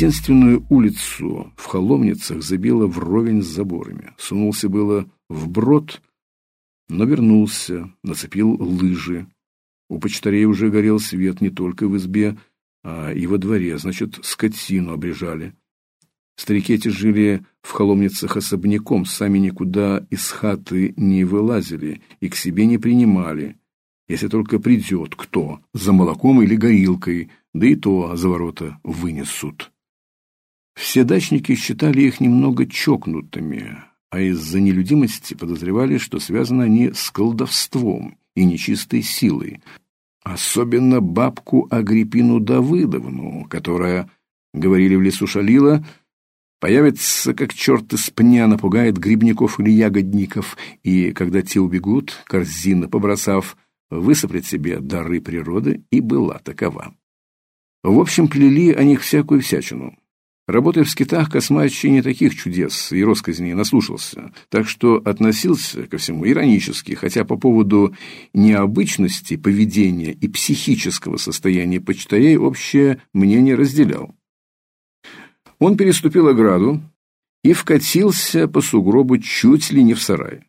Единственную улицу в Холомницах забило вровень с заборами. Сунулся было вброд, но вернулся, нацепил лыжи. У почтарей уже горел свет не только в избе, а и во дворе, значит, скотину обрежали. Старики эти жили в холомницах особняком, сами никуда из хаты не вылазили и к себе не принимали, если только придет кто, за молоком или горилкой, да и то за ворота вынесут. Все дачники считали их немного чокнутыми, а из-за нелюдимости подозревали, что связаны они с колдовством и нечистой силой, особенно бабку Агриппину Давыдовну, которая, говорили в лесу шалила, появится, как черт из пня, напугает грибников или ягодников, и, когда те убегут, корзина побросав, высыплет себе дары природы, и была такова. В общем, плели о них всякую всячину. Работая в скитах, Космач не таких чудес и росказней наслушался, так что относился ко всему иронически, хотя по поводу необычности поведения и психического состояния почтарей общее мнение разделял. Он переступил ограду и вкатился по сугробу чуть ли не в сарай.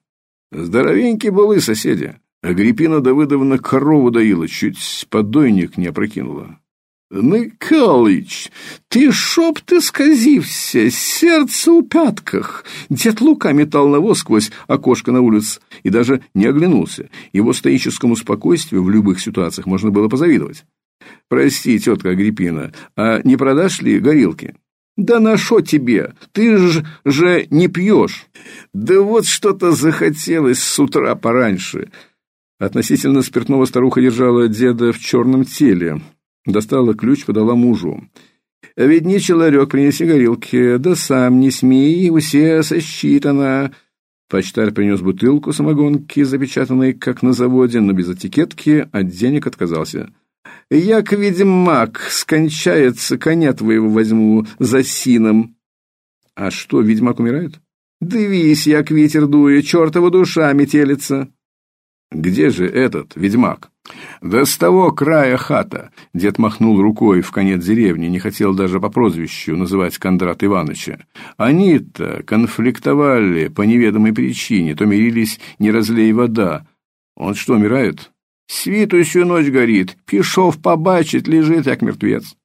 Здоровенькие были соседи. Агриппина Давыдовна корову доила, чуть подойник не опрокинула. «Микалыч, ты шоп ты сказився, сердце у пятках!» Дед Лука метал навоз сквозь окошко на улице и даже не оглянулся. Его стоическому спокойствию в любых ситуациях можно было позавидовать. «Прости, тетка Агриппина, а не продашь ли горилки?» «Да на шо тебе? Ты ж же не пьешь!» «Да вот что-то захотелось с утра пораньше!» Относительно спиртного старуха держала деда в черном теле. Достала ключ, подала мужу. «Ведь человек, принеси горилки, да сам не смей, все сосчитано». Почтарь принес бутылку самогонки, запечатанной, как на заводе, но без этикетки, от денег отказался. «Як ведьмак скончается, коня твоего возьму за сином». «А что, ведьмак умирает?» «Дивись, як ветер дует, чертова душа метелится». «Где же этот ведьмак?» «Да с того края хата!» Дед махнул рукой в конец деревни, не хотел даже по прозвищу называть Кондрат Ивановича. Они-то конфликтовали по неведомой причине, то мирились «не разлей вода». Он что, умирает? «Світущую ночь горит, Пишов побачить, лежит, как мертвец».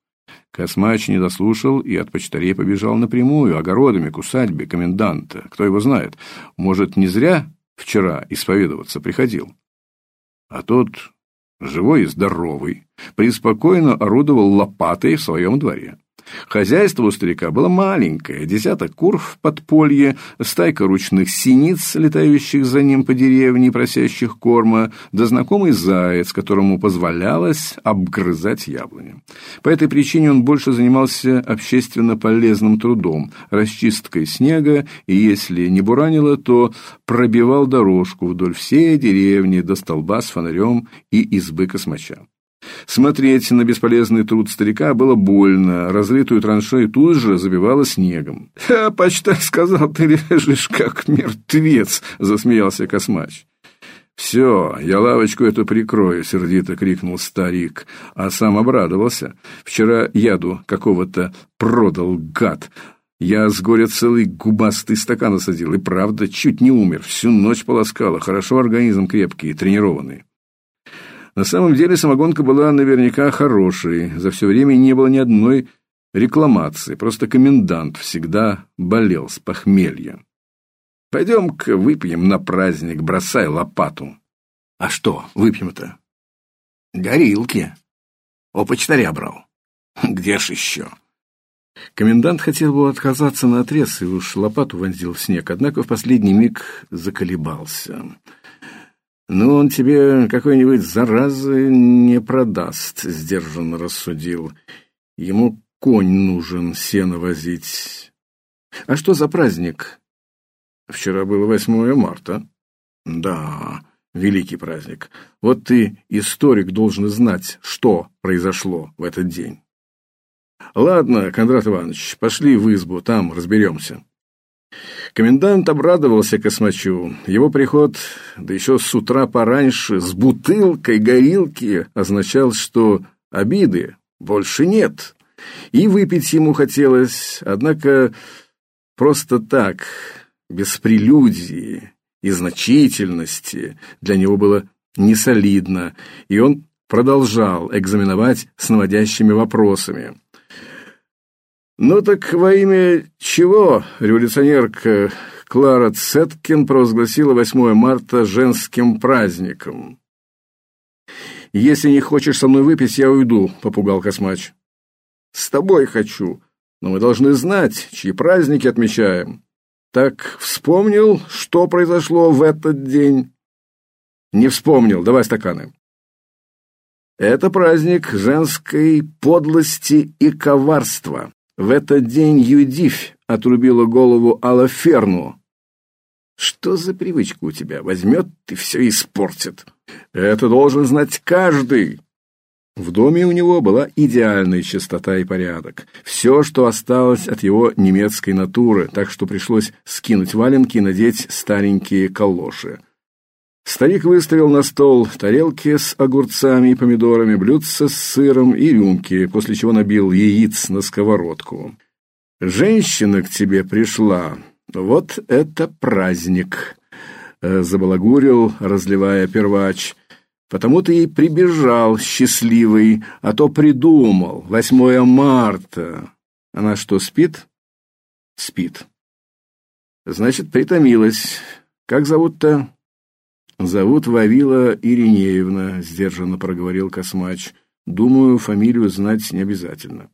Космач не дослушал и от почтарей побежал напрямую, огородами к усадьбе коменданта. Кто его знает, может, не зря вчера исповедоваться приходил. А тот, живой и здоровый, преспокойно орудовал лопатой в своем дворе. Хозяйство у старика было маленькое, десяток кур в подполье, стайка ручных синиц, летающих за ним по деревне, просящих корма, да знакомый заяц, которому позволялось обгрызать яблони. По этой причине он больше занимался общественно полезным трудом, расчисткой снега, и если не буранило, то пробивал дорожку вдоль всей деревни до столба с фонарем и избы космача. Смотреть на бесполезный труд старика было больно, разрытую траншею тут же забивало снегом. «А почтарь сказал, ты лежишь как мертвец!» — засмеялся Космач. «Все, я лавочку эту прикрою», — сердито крикнул старик, а сам обрадовался. «Вчера яду какого-то продал, гад. Я с горя целый губастый стакан осадил, и правда чуть не умер, всю ночь полоскала, хорошо организм крепкий, тренированный». На самом деле самогонка была наверняка хорошей. За все время не было ни одной рекламации. Просто комендант всегда болел с похмелья. Пойдем-ка выпьем на праздник, бросай лопату. А что выпьем-то? Горилки. У почтаря брал. Где ж еще? Комендант хотел бы отказаться на отрез и уж лопату вонзил в снег, однако в последний миг заколебался. «Ну, он тебе какой-нибудь заразы не продаст», — сдержанно рассудил. «Ему конь нужен сено возить». «А что за праздник?» «Вчера было 8 марта». «Да, великий праздник. Вот ты, историк, должен знать, что произошло в этот день». «Ладно, Кондрат Иванович, пошли в избу, там разберемся». Комендант обрадовался космачу. Его приход, да еще с утра пораньше, с бутылкой горилки, означал, что обиды больше нет. И выпить ему хотелось, однако просто так, без прелюдии и значительности, для него было несолидно, и он продолжал экзаменовать с наводящими вопросами. «Ну так во имя чего революционерка Клара Цеткин провозгласила 8 марта женским праздником?» «Если не хочешь со мной выпить, я уйду», — попугал Космач. «С тобой хочу, но мы должны знать, чьи праздники отмечаем». «Так вспомнил, что произошло в этот день?» «Не вспомнил. Давай стаканы». «Это праздник женской подлости и коварства. В этот день Юдивь отрубила голову Алаферну. Что за привычка у тебя? Возьмет и все испортит. Это должен знать каждый. В доме у него была идеальная чистота и порядок. Все, что осталось от его немецкой натуры, так что пришлось скинуть валенки и надеть старенькие калоши. Старик выставил на стол тарелки с огурцами и помидорами, блюдца с сыром и рюмки, после чего набил яиц на сковородку. «Женщина к тебе пришла. Вот это праздник!» э, Забалагурил, разливая первач. «Потому ты и прибежал счастливый, а то придумал. Восьмое марта. Она что, спит?» «Спит». «Значит, притомилась. Как зовут-то?» «Зовут Вавила Иринеевна», — сдержанно проговорил Космач. «Думаю, фамилию знать не обязательно».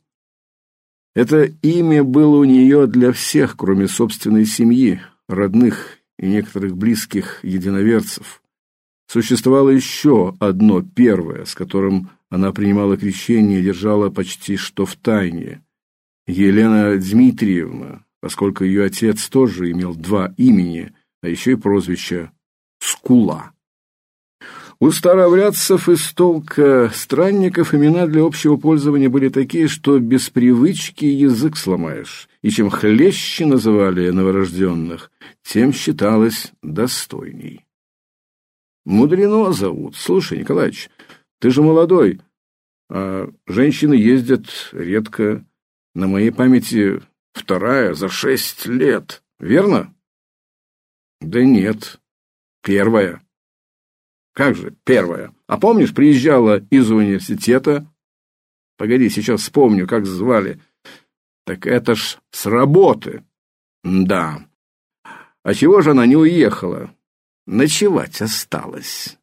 Это имя было у нее для всех, кроме собственной семьи, родных и некоторых близких единоверцев. Существовало еще одно первое, с которым она принимала крещение и держала почти что в тайне. Елена Дмитриевна, поскольку ее отец тоже имел два имени, а еще и прозвище Скула. У старообрядцев из толка странников имена для общего пользования были такие, что без привычки язык сломаешь, и чем хлеще называли новорожденных, тем считалось достойней. Мудрено зовут. Слушай, Николаевич, ты же молодой, а женщины ездят редко. На моей памяти вторая за шесть лет, верно? Да нет, Первая. Как же, первая. А помнишь, приезжала из университета? Погоди, сейчас вспомню, как звали. Так это ж с работы. Да. А чего же она не уехала? Ночевать осталась.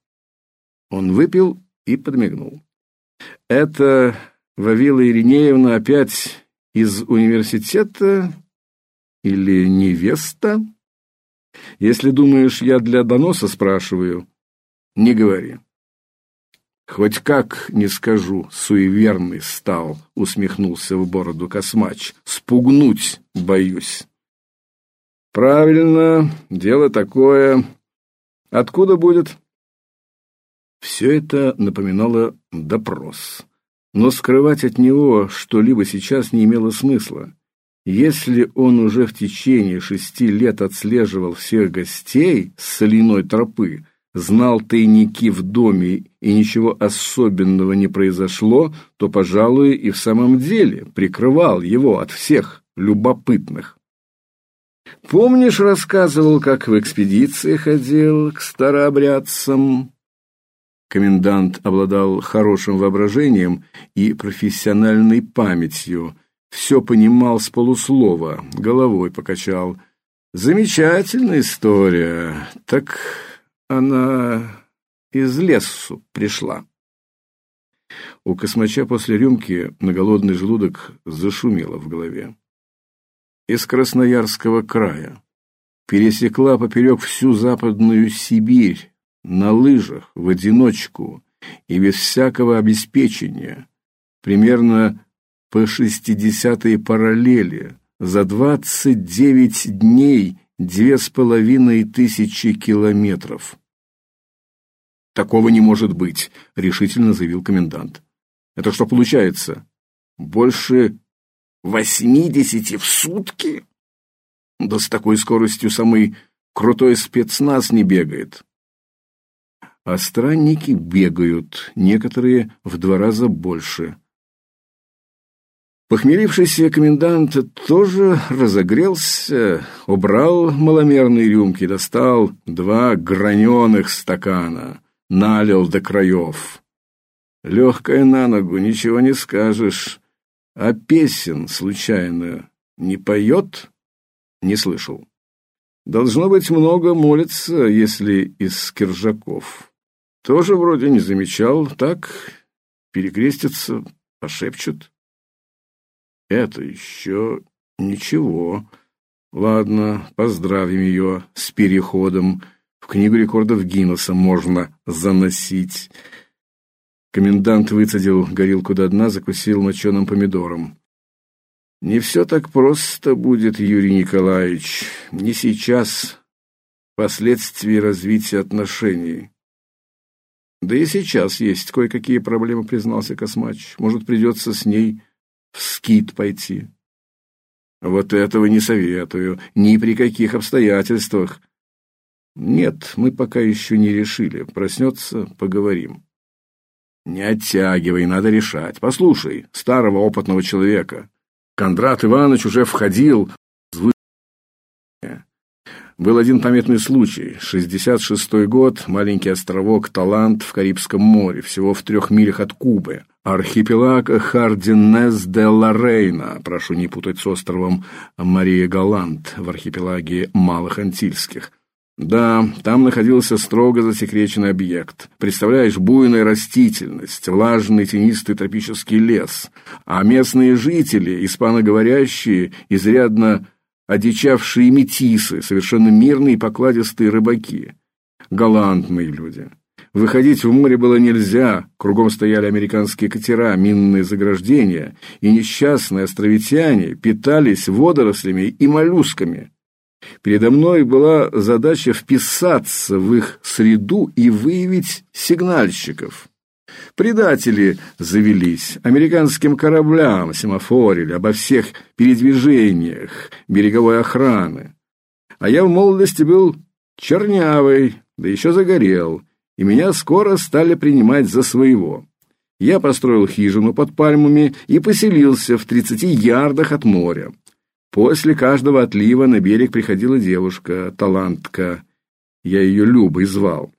Он выпил и подмигнул. Это Вавила Иринеевна опять из университета или невеста? Если думаешь, я для доноса спрашиваю, не говори. Хоть как не скажу, суеверный стал, усмехнулся в бороду Космач. Спугнуть боюсь. Правильно, дело такое. Откуда будет? Все это напоминало допрос. Но скрывать от него что-либо сейчас не имело смысла. Если он уже в течение шести лет отслеживал всех гостей с соляной тропы, знал тайники в доме и ничего особенного не произошло, то, пожалуй, и в самом деле прикрывал его от всех любопытных. Помнишь, рассказывал, как в экспедиции ходил к старообрядцам? Комендант обладал хорошим воображением и профессиональной памятью, все понимал с полуслова, головой покачал. Замечательная история. Так она из лесу пришла. У космача после рюмки на голодный желудок зашумело в голове. Из Красноярского края. Пересекла поперек всю западную Сибирь на лыжах, в одиночку и без всякого обеспечения. Примерно по шестидесятой параллели, за двадцать девять дней две с половиной тысячи километров. «Такого не может быть», — решительно заявил комендант. «Это что получается? Больше восьмидесяти в сутки? Да с такой скоростью самый крутой спецназ не бегает». А странники бегают, некоторые в два раза больше. Похмелившийся комендант тоже разогрелся, убрал маломерные рюмки, достал два граненых стакана, налил до краев. Легкая на ногу, ничего не скажешь. А песен, случайно, не поет? Не слышал. Должно быть, много молится, если из киржаков. Тоже вроде не замечал, так перекрестятся, пошепчут. Это еще ничего. Ладно, поздравим ее с переходом. В книгу рекордов Гиннесса можно заносить. Комендант выцедил горилку до дна, закусил моченым помидором. Не все так просто будет, Юрий Николаевич. Не сейчас. Последствия развития отношений. Да и сейчас есть кое-какие проблемы, признался Космач. Может, придется с ней в скит пойти. Вот этого не советую, ни при каких обстоятельствах. Нет, мы пока еще не решили. Проснется, поговорим. Не оттягивай, надо решать. Послушай, старого опытного человека. Кондрат Иванович уже входил в был один памятный случай. 66-й год, маленький островок Талант в Карибском море, всего в трех милях от Кубы. Архипелаг Хардинес де Лорейна, прошу не путать с островом Мария Галант в архипелаге Малых Антильских. Да, там находился строго засекреченный объект. Представляешь, буйная растительность, влажный тенистый тропический лес, а местные жители, испаноговорящие, изрядно одичавшие метисы, совершенно мирные и покладистые рыбаки. Галантные люди. Выходить в море было нельзя, кругом стояли американские катера, минные заграждения, и несчастные островитяне питались водорослями и моллюсками. Передо мной была задача вписаться в их среду и выявить сигнальщиков. Предатели завелись, американским кораблям семафорили обо всех передвижениях береговой охраны. А я в молодости был чернявый, да еще загорел, и меня скоро стали принимать за своего. Я построил хижину под пальмами и поселился в тридцати ярдах от моря. После каждого отлива на берег приходила девушка, талантка. Я ее Любой звал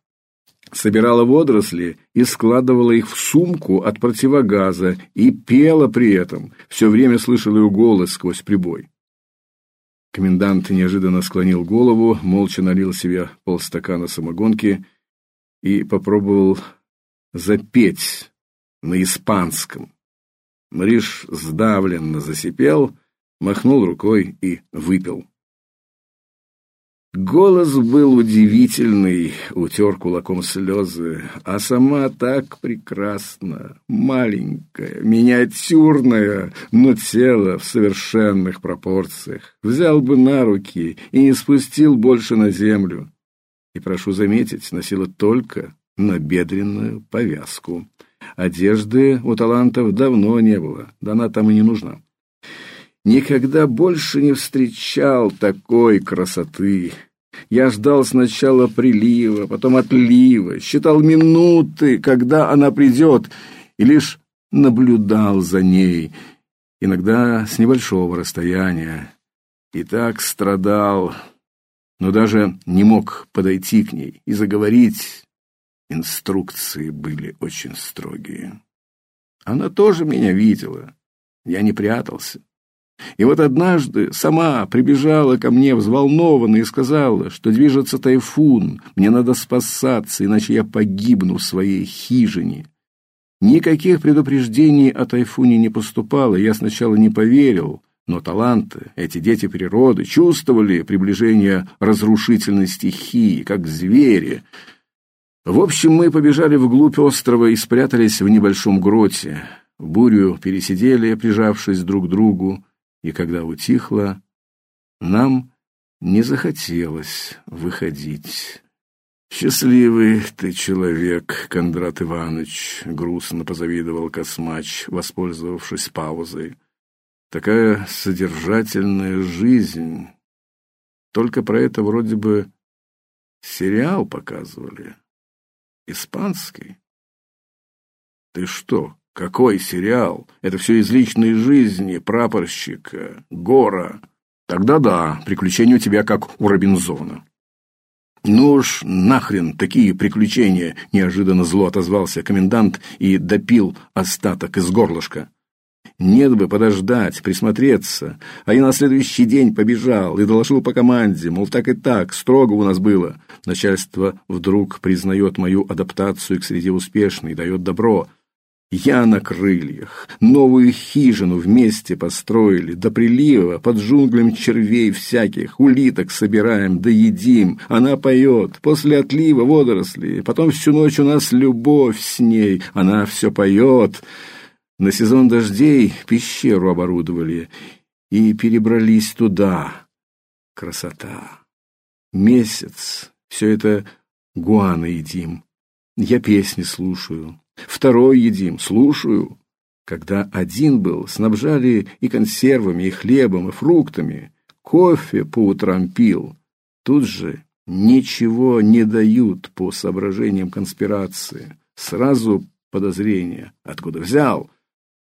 собирала водоросли и складывала их в сумку от противогаза и пела при этом, все время слышала ее голос сквозь прибой. Комендант неожиданно склонил голову, молча налил себе полстакана самогонки и попробовал запеть на испанском. Мриш сдавленно засипел, махнул рукой и выпил. Голос был удивительный, утер кулаком слезы, а сама так прекрасна, маленькая, миниатюрная, но тело в совершенных пропорциях. Взял бы на руки и не спустил больше на землю. И, прошу заметить, носила только набедренную повязку. Одежды у талантов давно не было, да она там и не нужна. Никогда больше не встречал такой красоты. Я ждал сначала прилива, потом отлива, считал минуты, когда она придет, и лишь наблюдал за ней, иногда с небольшого расстояния. И так страдал, но даже не мог подойти к ней и заговорить. Инструкции были очень строгие. Она тоже меня видела. Я не прятался. И вот однажды сама прибежала ко мне взволнованно и сказала, что движется тайфун, мне надо спасаться, иначе я погибну в своей хижине. Никаких предупреждений о тайфуне не поступало, я сначала не поверил, но таланты, эти дети природы, чувствовали приближение разрушительной стихии, как звери. В общем, мы побежали вглубь острова и спрятались в небольшом гроте. Бурю пересидели, прижавшись друг к другу, и когда утихло, нам не захотелось выходить. «Счастливый ты человек, Кондрат Иванович», — грустно позавидовал Космач, воспользовавшись паузой. «Такая содержательная жизнь. Только про это вроде бы сериал показывали. Испанский. Ты что, Какой сериал? Это все из личной жизни прапорщика, Гора. Тогда да, приключения у тебя как у Робинзона. Ну уж нахрен такие приключения, неожиданно зло отозвался комендант и допил остаток из горлышка. Нет бы подождать, присмотреться. А я на следующий день побежал и доложил по команде, мол, так и так, строго у нас было. Начальство вдруг признает мою адаптацию к среде успешной, дает добро. Я на крыльях, новую хижину вместе построили, до прилива, под джунглем червей всяких, улиток собираем, да едим. Она поет, после отлива водоросли, потом всю ночь у нас любовь с ней, она все поет. На сезон дождей пещеру оборудовали и перебрались туда. Красота. Месяц. Все это гуана едим. Я песни слушаю. Второй едим. Слушаю. Когда один был, снабжали и консервами, и хлебом, и фруктами. Кофе по утрам пил. Тут же ничего не дают по соображениям конспирации. Сразу подозрение. Откуда взял?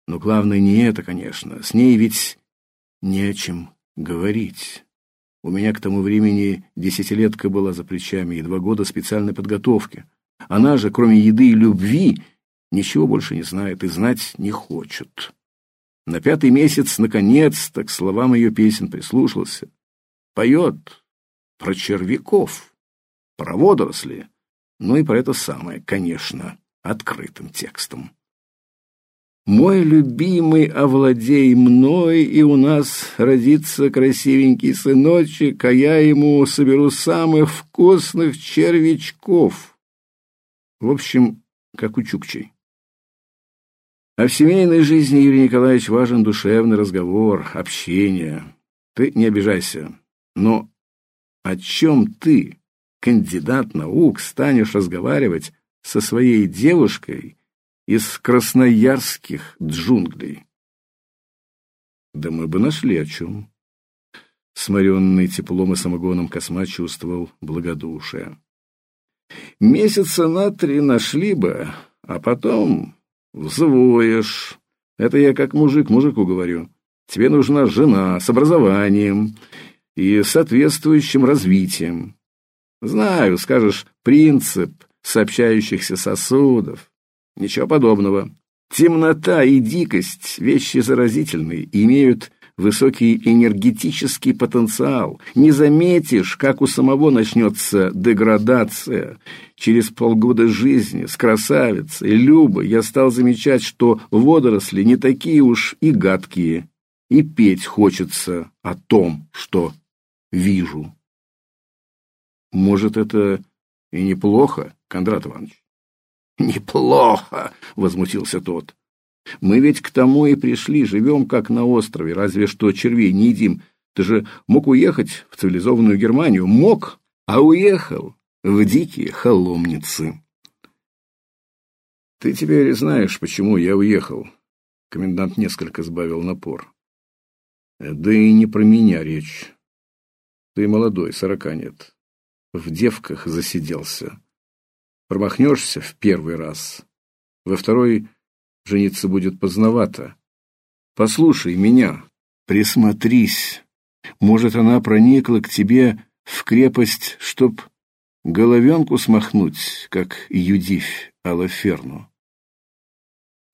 Но главное не это, конечно. С ней ведь не о чем говорить. У меня к тому времени десятилетка была за плечами и два года специальной подготовки. Она же, кроме еды и любви, ничего больше не знает и знать не хочет. На пятый месяц, наконец-то, к словам ее песен прислушался. Поет про червяков, про водоросли, ну и про это самое, конечно, открытым текстом. Мой любимый, овладей мной, и у нас родится красивенький сыночек, а я ему соберу самых вкусных червячков. В общем, как у Чукчей. А в семейной жизни, Юрий Николаевич, важен душевный разговор, общение. Ты не обижайся, но о чем ты, кандидат наук, станешь разговаривать со своей девушкой, из красноярских джунглей. Да мы бы нашли о чем. Сморенный теплом и самогоном косма чувствовал благодушие. Месяца на три нашли бы, а потом взвоешь. Это я как мужик мужику говорю. Тебе нужна жена с образованием и соответствующим развитием. Знаю, скажешь, принцип сообщающихся сосудов. Ничего подобного. Темнота и дикость – вещи заразительные имеют высокий энергетический потенциал. Не заметишь, как у самого начнется деградация. Через полгода жизни с красавицей Любой я стал замечать, что водоросли не такие уж и гадкие, и петь хочется о том, что вижу. Может, это и неплохо, Кондрат Иванович? Неплохо, возмутился тот. Мы ведь к тому и пришли, живем как на острове, разве что червей не едим. Ты же мог уехать в цивилизованную Германию, мог, а уехал в дикие холомницы. Ты теперь знаешь, почему я уехал. Комендант несколько сбавил напор. Да и не про меня речь. Ты молодой, сорока нет. В девках засиделся. Промахнешься в первый раз, во второй жениться будет поздновато. Послушай меня, присмотрись. Может, она проникла к тебе в крепость, чтоб головенку смахнуть, как Юдивь Алаферну.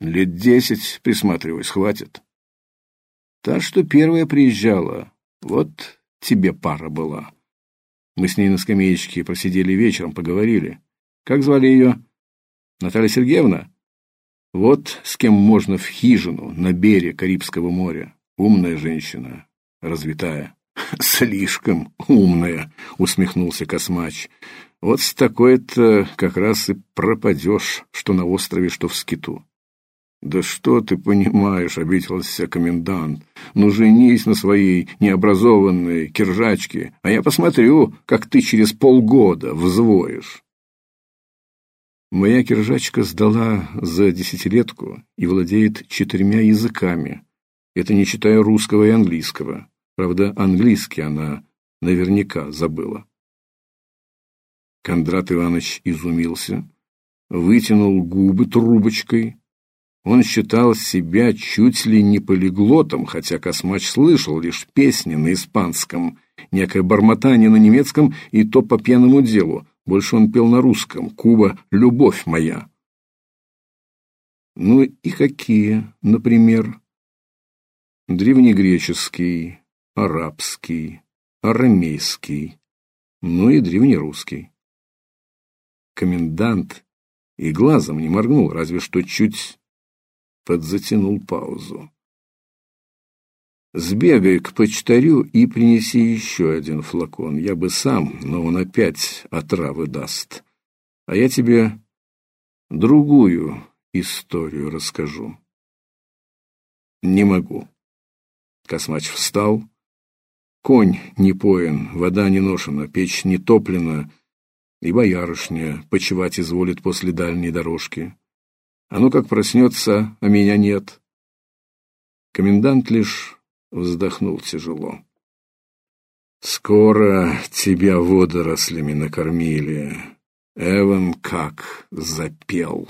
Лет десять присматриваюсь, хватит. Та, что первая приезжала, вот тебе пара была. Мы с ней на скамеечке просидели вечером, поговорили. Как звали ее? Наталья Сергеевна? Вот с кем можно в хижину на берег Карибского моря. Умная женщина, развитая. Слишком умная, усмехнулся Космач. Вот с такой-то как раз и пропадешь, что на острове, что в скиту. Да что ты понимаешь, обиделся комендант. Ну женись на своей необразованной киржачке, а я посмотрю, как ты через полгода взвоишь. Моя киржачка сдала за десятилетку и владеет четырьмя языками. Это не считая русского и английского. Правда, английский она наверняка забыла. Кондрат Иванович изумился, вытянул губы трубочкой, Он считал себя чуть ли не полиглотом, хотя Космач слышал лишь песни на испанском, некое бормотание на немецком и то по пьяному делу. Больше он пел на русском. Куба — любовь моя. Ну и какие, например? Древнегреческий, арабский, арамейский, ну и древнерусский. Комендант и глазом не моргнул, разве что чуть подзатянул паузу. Сбегай к почтарю и принеси еще один флакон. Я бы сам, но он опять отравы даст. А я тебе другую историю расскажу. Не могу. Космач встал. Конь не поен, вода не ношена, печь не топлена, и боярышня почевать изволит после дальней дорожки. А ну как проснется, а меня нет. Комендант лишь вздохнул тяжело. Скоро тебя водорослями накормили. Эван как запел.